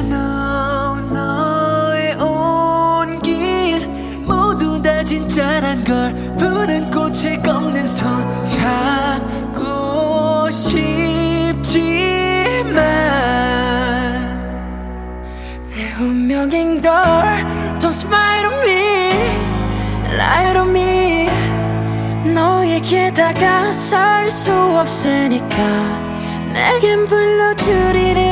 Know 너의 온 길 모두 다 진짜란 걸 푸른 꽃을 꺾는 손 잡고 싶지만 내 운명인 걸 Don't smile on me Lie on me. 너에게 다가설 수 없으니까 내겐 이름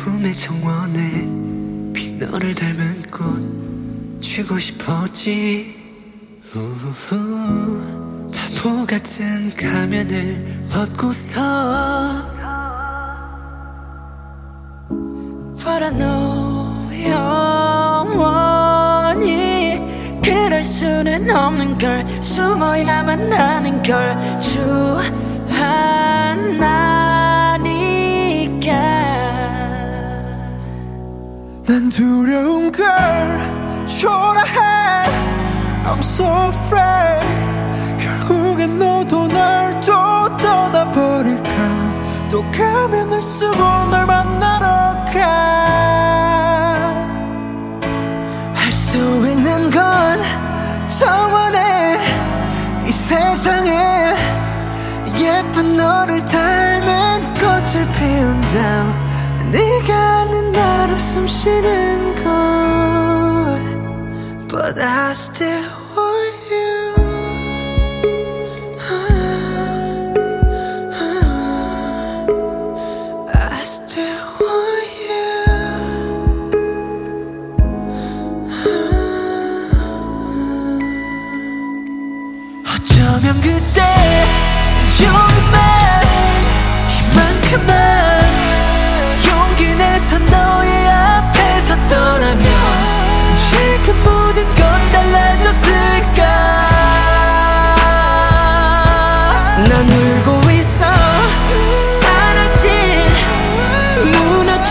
외로움의 정원에 비 너를 닮은 꽃 쥐고 싶었지. 우후. 바보 같은 가면을 벗고서 But I know 영원히 그럴 수는 없는 걸. 숨어야만 하는 걸. 주하 두려운 걸 초라해. I'm so afraid. 결국엔 너도 날 또 떠나버릴까? 또 가면을 쓰고 널 만나러 가할 수 있는 건 정원에 이 세상에 예쁜 너를 닮은 숨 쉬는 곳 But I still want you I still want you 어쩌면 그때 조금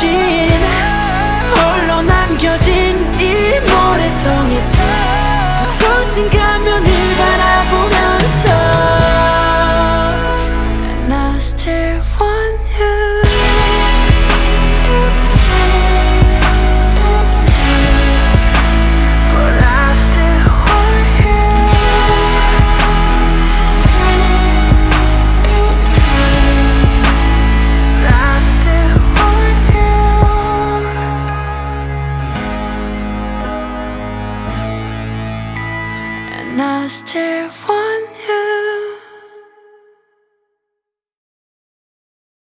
홀로 남겨진 이 모래성에서 just here one